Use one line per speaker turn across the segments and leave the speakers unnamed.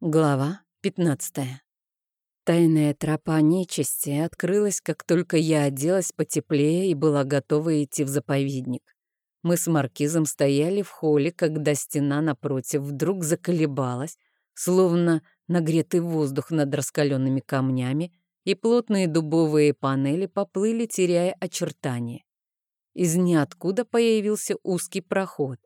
Глава 15. Тайная тропа нечисти открылась, как только я оделась потеплее и была готова идти в заповедник. Мы с Маркизом стояли в холле, когда стена напротив вдруг заколебалась, словно нагретый воздух над раскаленными камнями, и плотные дубовые панели поплыли, теряя очертания. Из ниоткуда появился узкий проход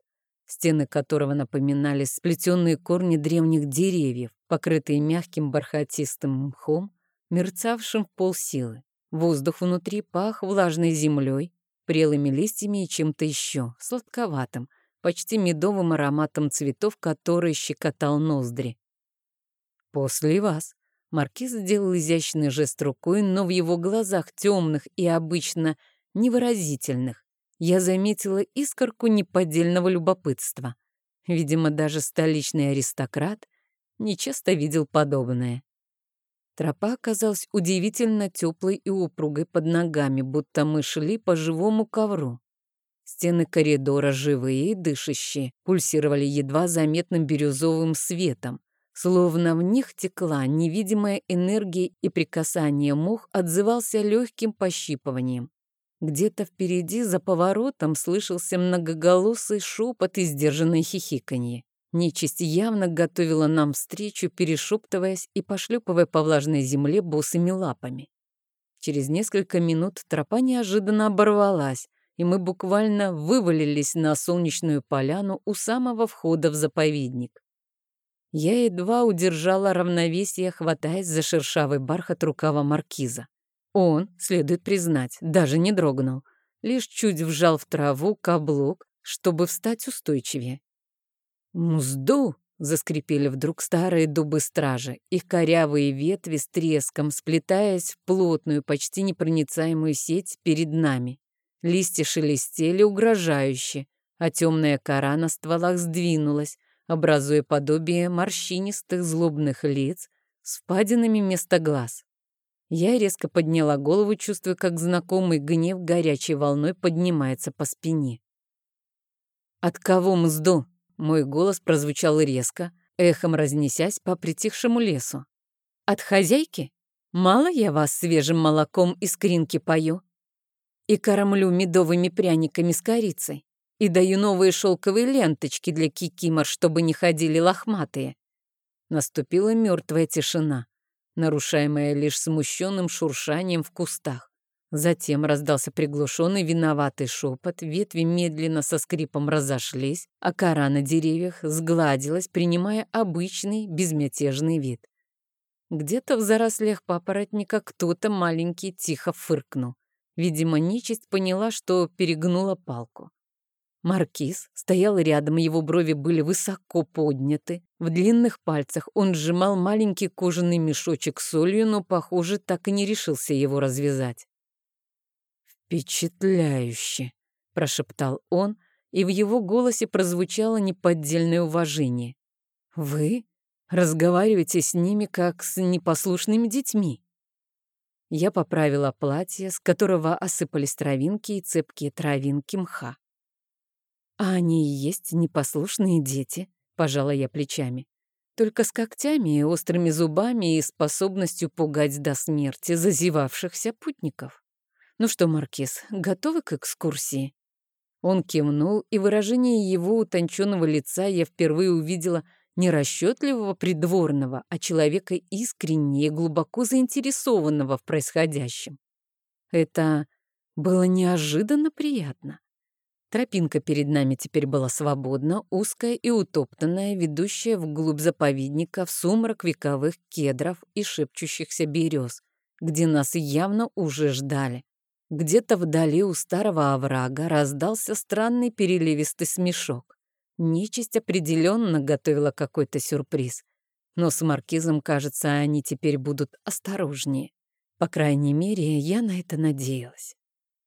стены которого напоминали сплетенные корни древних деревьев, покрытые мягким бархатистым мхом, мерцавшим в полсилы. Воздух внутри пах влажной землей, прелыми листьями и чем-то еще, сладковатым, почти медовым ароматом цветов, который щекотал ноздри. «После вас», Маркиз сделал изящный жест рукой, но в его глазах темных и обычно невыразительных я заметила искорку неподдельного любопытства. Видимо, даже столичный аристократ нечасто видел подобное. Тропа оказалась удивительно теплой и упругой под ногами, будто мы шли по живому ковру. Стены коридора живые и дышащие, пульсировали едва заметным бирюзовым светом, словно в них текла невидимая энергия и прикасание мух отзывался легким пощипыванием. Где-то впереди, за поворотом, слышался многоголосый шепот и сдержанное хихиканье. Нечисть явно готовила нам встречу, перешептываясь и пошлепывая по влажной земле босыми лапами. Через несколько минут тропа неожиданно оборвалась, и мы буквально вывалились на солнечную поляну у самого входа в заповедник. Я едва удержала равновесие, хватаясь за шершавый бархат рукава маркиза. Он, следует признать, даже не дрогнул, лишь чуть вжал в траву каблук, чтобы встать устойчивее. «Мзду!» — заскрипели вдруг старые дубы стражи, их корявые ветви с треском, сплетаясь в плотную, почти непроницаемую сеть перед нами. Листья шелестели угрожающе, а темная кора на стволах сдвинулась, образуя подобие морщинистых злобных лиц с впадинами вместо глаз. Я резко подняла голову, чувствуя, как знакомый гнев горячей волной поднимается по спине. «От кого мзду?» Мой голос прозвучал резко, эхом разнесясь по притихшему лесу. «От хозяйки? Мало я вас свежим молоком из кринки пою? И кормлю медовыми пряниками с корицей, и даю новые шелковые ленточки для кикимор, чтобы не ходили лохматые». Наступила мертвая тишина нарушаемое лишь смущенным шуршанием в кустах. Затем раздался приглушенный виноватый шепот, ветви медленно со скрипом разошлись, а кора на деревьях сгладилась, принимая обычный безмятежный вид. Где-то в зарослях папоротника кто-то маленький тихо фыркнул. Видимо, нечисть поняла, что перегнула палку. Маркиз стоял рядом, его брови были высоко подняты. В длинных пальцах он сжимал маленький кожаный мешочек с солью, но, похоже, так и не решился его развязать. «Впечатляюще!» — прошептал он, и в его голосе прозвучало неподдельное уважение. «Вы разговариваете с ними, как с непослушными детьми». Я поправила платье, с которого осыпались травинки и цепкие травинки мха. «А они и есть непослушные дети», — пожала я плечами. «Только с когтями острыми зубами и способностью пугать до смерти зазевавшихся путников. Ну что, Маркиз, готовы к экскурсии?» Он кивнул, и выражение его утонченного лица я впервые увидела не расчетливого придворного, а человека искренне и глубоко заинтересованного в происходящем. Это было неожиданно приятно. Тропинка перед нами теперь была свободна, узкая и утоптанная, ведущая вглубь заповедника в сумрак вековых кедров и шепчущихся берез, где нас явно уже ждали. Где-то вдали у старого оврага раздался странный переливистый смешок. Нечисть определенно готовила какой-то сюрприз. Но с маркизом, кажется, они теперь будут осторожнее. По крайней мере, я на это надеялась.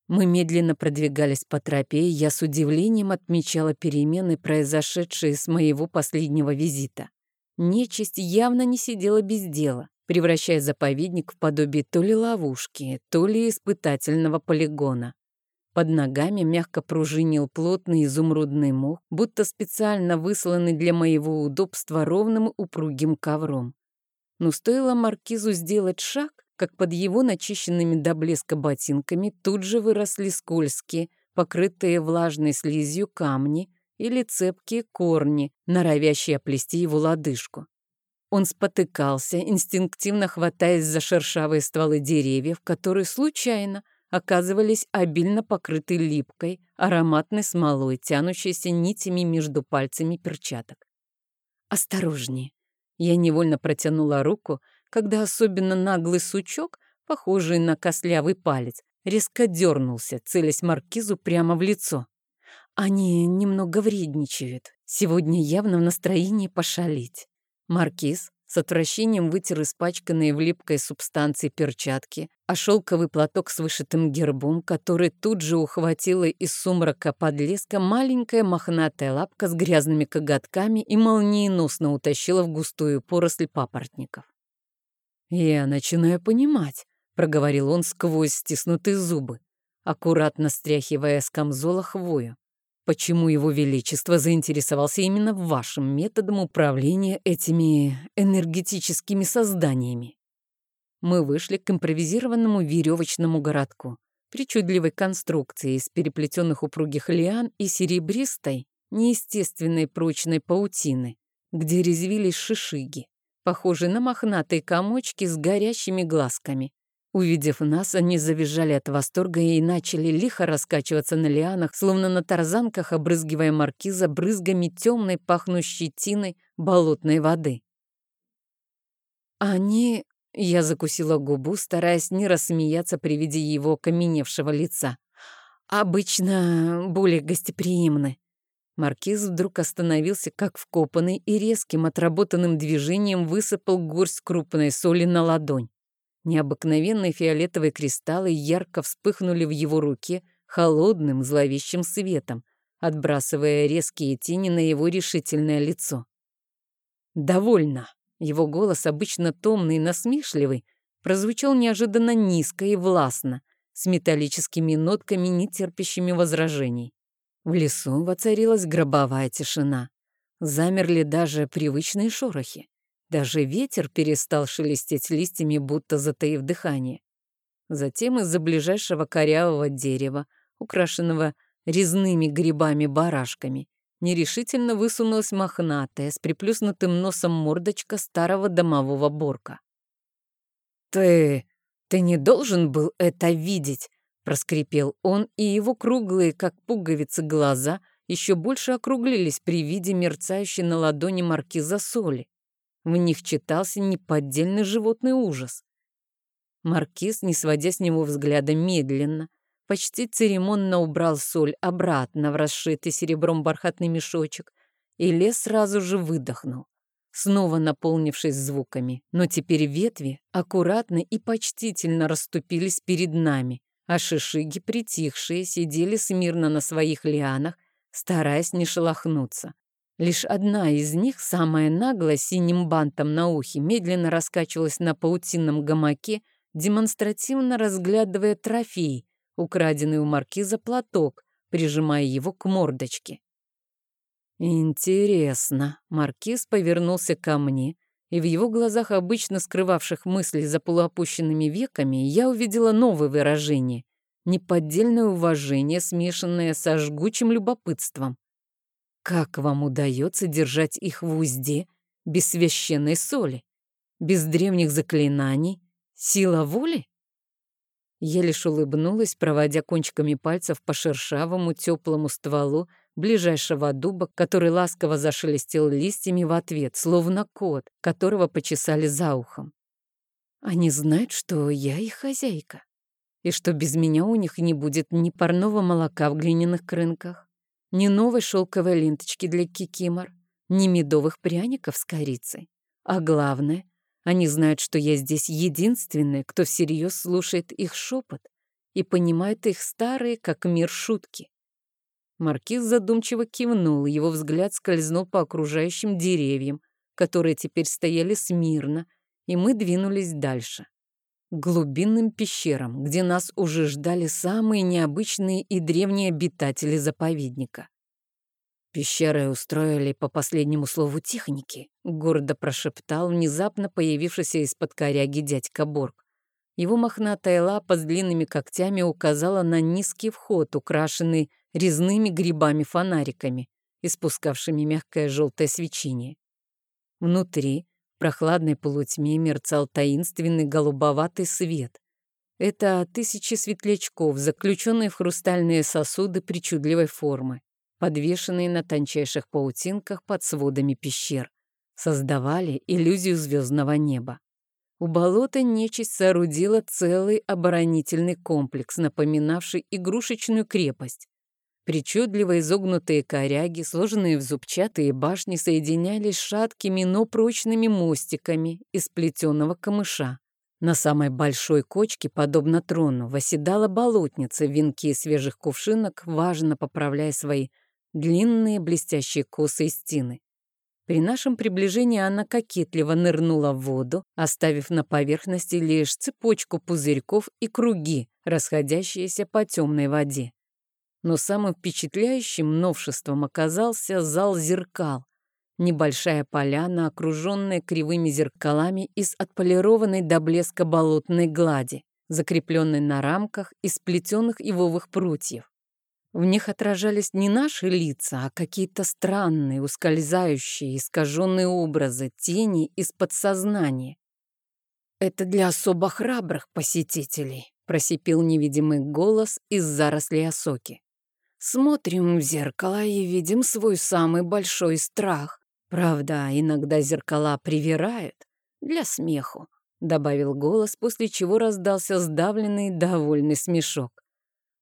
Мы медленно продвигались по тропе, и я с удивлением отмечала перемены, произошедшие с моего последнего визита. Нечисть явно не сидела без дела, превращая заповедник в подобие то ли ловушки, то ли испытательного полигона. Под ногами мягко пружинил плотный изумрудный мох, будто специально высланный для моего удобства ровным упругим ковром. Но стоило маркизу сделать шаг, как под его начищенными до блеска ботинками тут же выросли скользкие, покрытые влажной слизью камни или цепкие корни, норовящие оплести его лодыжку. Он спотыкался, инстинктивно хватаясь за шершавые стволы деревьев, которые случайно оказывались обильно покрыты липкой, ароматной смолой, тянущейся нитями между пальцами перчаток. «Осторожнее!» Я невольно протянула руку, когда особенно наглый сучок, похожий на костлявый палец, резко дернулся, целясь маркизу прямо в лицо. Они немного вредничают. Сегодня явно в настроении пошалить. Маркиз с отвращением вытер испачканные в липкой субстанции перчатки, а шелковый платок с вышитым гербом, который тут же ухватила из сумрака подлеска маленькая мохнатая лапка с грязными коготками и молниеносно утащила в густую поросль папоротников. «Я начинаю понимать», — проговорил он сквозь стиснутые зубы, аккуратно стряхивая с камзола хвою почему его величество заинтересовался именно вашим методом управления этими энергетическими созданиями. Мы вышли к импровизированному веревочному городку, причудливой конструкции из переплетенных упругих лиан и серебристой, неестественной прочной паутины, где резвились шишиги, похожие на мохнатые комочки с горящими глазками, Увидев нас, они завизжали от восторга и начали лихо раскачиваться на лианах, словно на тарзанках, обрызгивая маркиза брызгами темной, пахнущей тиной болотной воды. Они... Я закусила губу, стараясь не рассмеяться при виде его каменевшего лица. Обычно более гостеприимны. Маркиз вдруг остановился, как вкопанный, и резким отработанным движением высыпал горсть крупной соли на ладонь. Необыкновенные фиолетовые кристаллы ярко вспыхнули в его руке холодным зловещим светом, отбрасывая резкие тени на его решительное лицо. «Довольно!» Его голос, обычно томный и насмешливый, прозвучал неожиданно низко и властно, с металлическими нотками, не терпящими возражений. В лесу воцарилась гробовая тишина. Замерли даже привычные шорохи. Даже ветер перестал шелестеть листьями, будто затаив дыхание. Затем из-за ближайшего корявого дерева, украшенного резными грибами-барашками, нерешительно высунулась мохнатая с приплюснутым носом мордочка старого домового борка. «Ты... ты не должен был это видеть!» Проскрипел он, и его круглые, как пуговицы, глаза еще больше округлились при виде мерцающей на ладони маркиза соли. В них читался неподдельный животный ужас. Маркиз, не сводя с него взгляда медленно, почти церемонно убрал соль обратно в расшитый серебром бархатный мешочек, и лес сразу же выдохнул, снова наполнившись звуками. Но теперь ветви аккуратно и почтительно расступились перед нами, а шишиги, притихшие, сидели смирно на своих лианах, стараясь не шелохнуться. Лишь одна из них, самая наглая, синим бантом на ухе, медленно раскачивалась на паутинном гамаке, демонстративно разглядывая трофей, украденный у маркиза платок, прижимая его к мордочке. «Интересно». Маркиз повернулся ко мне, и в его глазах, обычно скрывавших мысли за полуопущенными веками, я увидела новое выражение — неподдельное уважение, смешанное со жгучим любопытством. Как вам удается держать их в узде без священной соли, без древних заклинаний, сила воли? Я лишь улыбнулась, проводя кончиками пальцев по шершавому теплому стволу ближайшего дуба, который ласково зашелестел листьями в ответ, словно кот, которого почесали за ухом. Они знают, что я их хозяйка, и что без меня у них не будет ни парного молока в глиняных крынках, ни новой шелковой ленточки для кикимор, ни медовых пряников с корицей. А главное, они знают, что я здесь единственная, кто всерьез слушает их шепот и понимает их старые, как мир, шутки. Маркиз задумчиво кивнул, его взгляд скользнул по окружающим деревьям, которые теперь стояли смирно, и мы двинулись дальше. к глубинным пещерам, где нас уже ждали самые необычные и древние обитатели заповедника. «Пещеры устроили по последнему слову техники», — гордо прошептал внезапно появившийся из-под коряги дядька Борг. Его мохнатая лапа с длинными когтями указала на низкий вход, украшенный резными грибами-фонариками, испускавшими мягкое желтое свечение. Внутри, в прохладной полутьме, мерцал таинственный голубоватый свет. Это тысячи светлячков, заключенные в хрустальные сосуды причудливой формы, подвешенные на тончайших паутинках под сводами пещер, создавали иллюзию звездного неба. У болота нечисть соорудила целый оборонительный комплекс, напоминавший игрушечную крепость. Причудливо изогнутые коряги, сложенные в зубчатые башни, соединялись шаткими, но прочными мостиками из плетеного камыша. На самой большой кочке, подобно трону, восседала болотница в венке свежих кувшинок, важно поправляя свои длинные блестящие косы и стены. При нашем приближении она кокетливо нырнула в воду, оставив на поверхности лишь цепочку пузырьков и круги, расходящиеся по темной воде. Но самым впечатляющим новшеством оказался зал зеркал. Небольшая поляна, окруженная кривыми зеркалами из отполированной до блеска болотной глади, закрепленной на рамках из сплетенных ивовых прутьев. В них отражались не наши лица, а какие-то странные, ускользающие, искаженные образы, тени из подсознания. «Это для особо храбрых посетителей», — просипел невидимый голос из зарослей осоки. «Смотрим в зеркало и видим свой самый большой страх. Правда, иногда зеркала привирают для смеху», — добавил голос, после чего раздался сдавленный довольный смешок.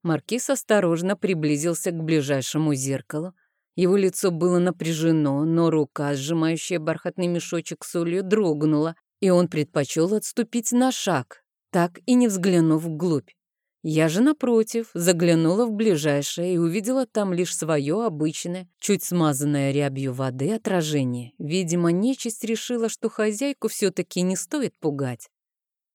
Маркиз осторожно приблизился к ближайшему зеркалу. Его лицо было напряжено, но рука, сжимающая бархатный мешочек с солью, дрогнула, и он предпочел отступить на шаг, так и не взглянув вглубь. Я же, напротив, заглянула в ближайшее и увидела там лишь свое обычное, чуть смазанное рябью воды отражение. Видимо, нечисть решила, что хозяйку все-таки не стоит пугать.